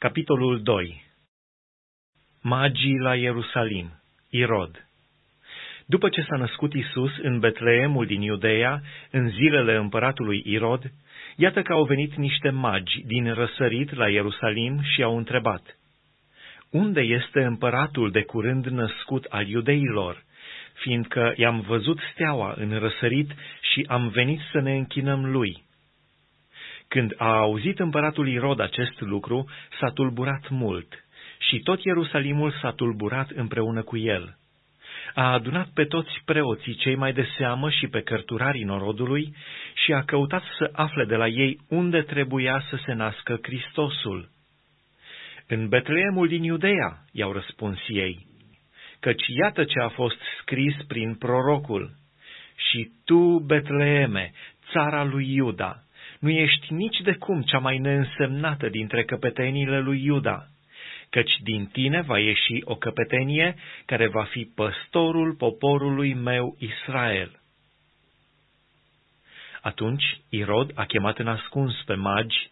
Capitolul 2 Magii la Ierusalim Irod După ce s-a născut Isus în Betleemul din Iudeea, în zilele împăratului Irod, iată că au venit niște magi din răsărit la Ierusalim și au întrebat, Unde este împăratul de curând născut al iudeilor? Fiindcă i-am văzut steaua în răsărit și am venit să ne închinăm lui. Când a auzit împăratul Irod acest lucru, s-a tulburat mult și tot Ierusalimul s-a tulburat împreună cu el. A adunat pe toți preoții cei mai de seamă și pe cărturarii norodului și a căutat să afle de la ei unde trebuia să se nască Hristosul. În Betleemul din Iudeea, i-au răspuns ei, căci iată ce a fost scris prin prorocul, și tu, Betleeme, țara lui Iuda, nu ești nici de cum cea mai neînsemnată dintre căpetenile lui Iuda, căci din tine va ieși o căpetenie care va fi păstorul poporului meu Israel. Atunci Irod a chemat în ascuns pe magi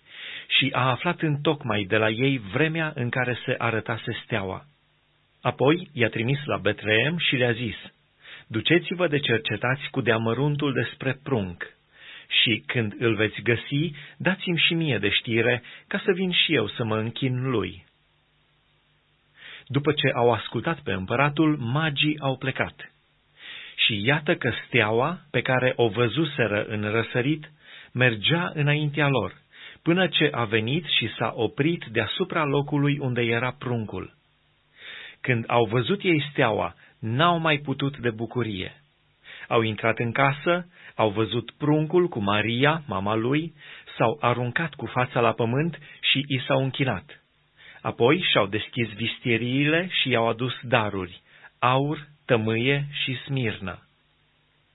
și a aflat în tocmai de la ei vremea în care se arătase steaua. Apoi i-a trimis la Betleem și le-a zis, Duceți-vă de cercetați cu deamăruntul despre prunc și când îl veți găsi, dați-mi și mie de știre, ca să vin și eu să mă închin lui. După ce au ascultat pe împăratul, magii au plecat. Și iată că steaua, pe care o văzuseră în răsărit, mergea înaintea lor, până ce a venit și s-a oprit deasupra locului unde era pruncul. Când au văzut ei steaua, n-au mai putut de bucurie. Au intrat în casă, au văzut pruncul cu Maria, mama lui, s-au aruncat cu fața la pământ și i s-au închinat. Apoi și-au deschis vistieriile și i-au adus daruri, aur, tămâie și smirnă.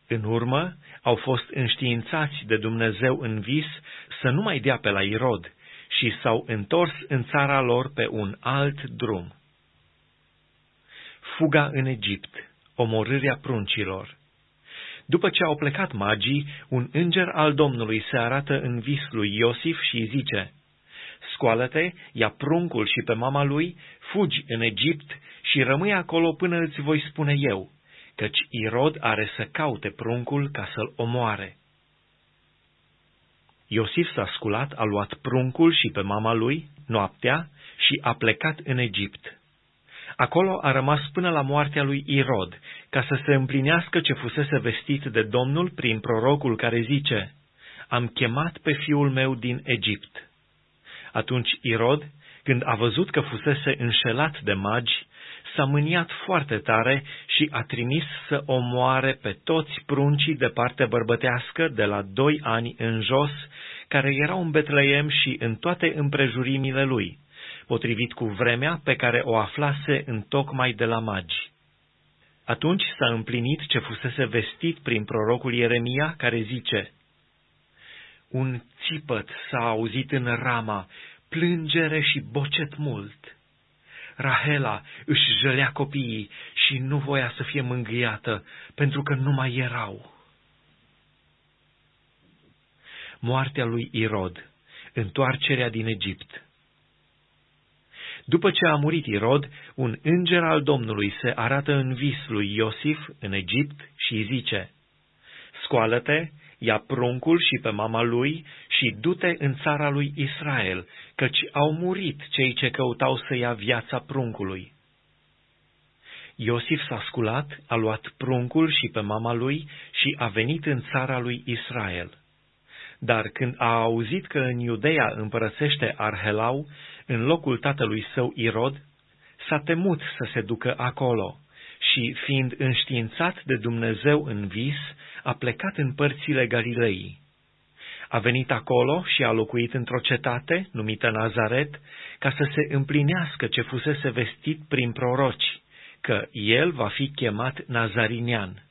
În urmă, au fost înștiințați de Dumnezeu în vis să nu mai dea pe la Irod și s-au întors în țara lor pe un alt drum. Fuga în Egipt, omorârea pruncilor după ce au plecat magii, un înger al Domnului se arată în vis lui Iosif și îi zice, Scoală-te, ia pruncul și pe mama lui, fugi în Egipt și rămâi acolo până îți voi spune eu, căci Irod are să caute pruncul ca să-l omoare. Iosif s-a sculat, a luat pruncul și pe mama lui, noaptea, și a plecat în Egipt. Acolo a rămas până la moartea lui Irod, ca să se împlinească ce fusese vestit de Domnul prin prorocul care zice, Am chemat pe fiul meu din Egipt. Atunci Irod, când a văzut că fusese înșelat de magi, s-a mâniat foarte tare și a trimis să omoare pe toți pruncii de parte bărbătească de la doi ani în jos, care erau în Betleem și în toate împrejurimile lui, potrivit cu vremea pe care o aflase în tocmai de la magi. Atunci s-a împlinit ce fusese vestit prin prorocul Ieremia, care zice, Un țipăt s-a auzit în Rama, plângere și bocet mult. Rahela își jălea copiii și nu voia să fie mângâiată, pentru că nu mai erau. Moartea lui Irod, întoarcerea din Egipt. După ce a murit Irod, un înger al Domnului se arată în vis lui Iosif în Egipt și îi zice, Scoală-te, ia pruncul și pe mama lui și du-te în țara lui Israel, căci au murit cei ce căutau să ia viața pruncului. Iosif s-a sculat, a luat pruncul și pe mama lui și a venit în țara lui Israel. Dar când a auzit că în Iudeea împărățește Arhelau, în locul tatălui său Irod, s-a temut să se ducă acolo și, fiind înștiințat de Dumnezeu în vis, a plecat în părțile Galilei. A venit acolo și a locuit într-o cetate, numită Nazaret, ca să se împlinească ce fusese vestit prin proroci, că el va fi chemat Nazarinian.